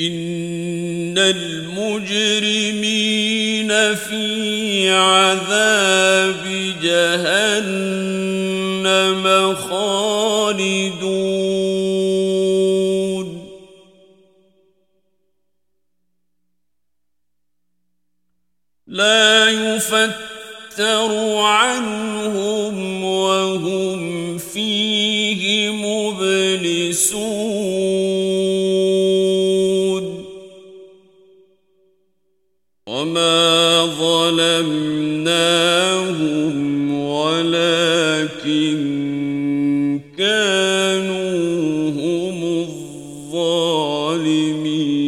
ان المجرمين في عذاب جهنم جہنم خالدون لا يفتر عنهم وهم فيه مبلسون وما ظلمناهم الظالمين.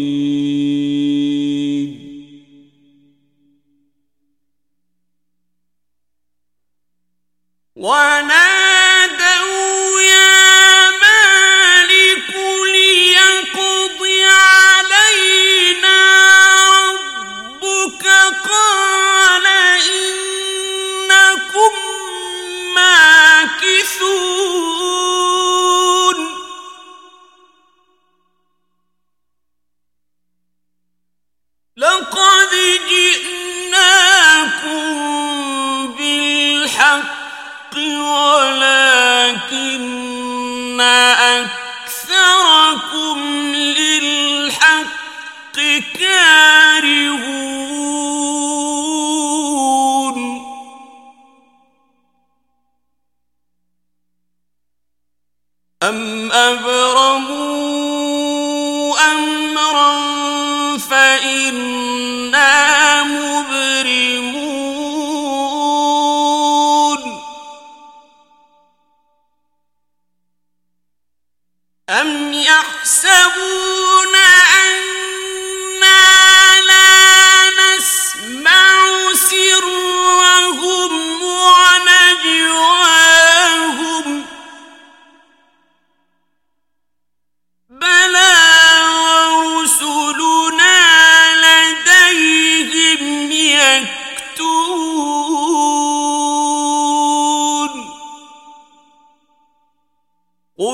بالحق ولكن أكثركم للحق كارهون. أم أبرموا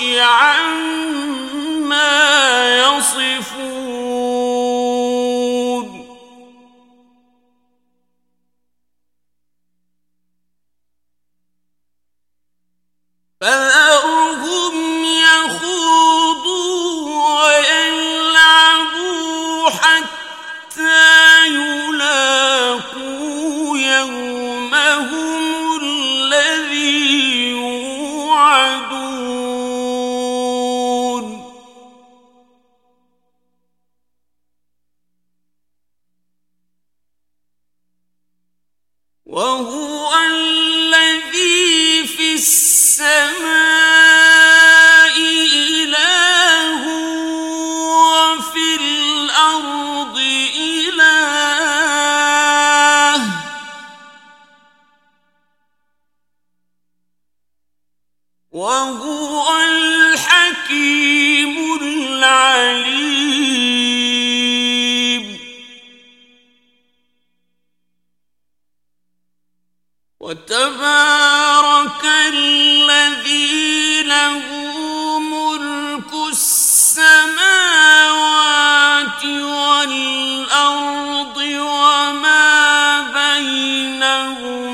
العرش وهو الذي في السماء إله وفي الأرض إله. وهو الحكيم.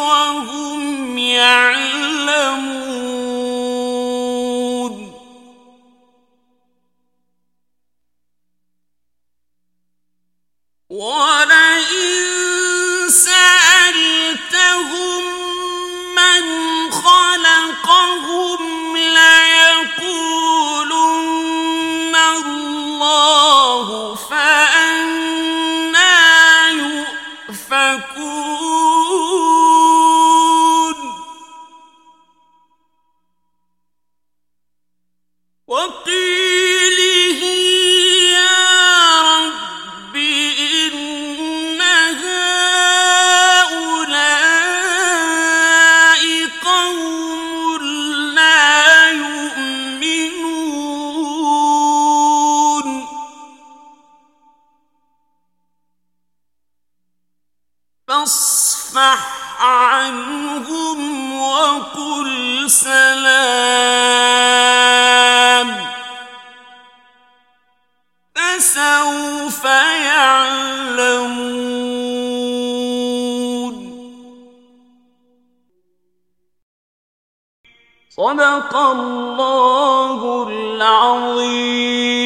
وهم يعلمون. ولئن سألتهم من خلقهم ليقولن الله فأنا يؤفكون. فاصفح عنهم وقل سلام. فسوف يعلمون. صدق الله العظيم.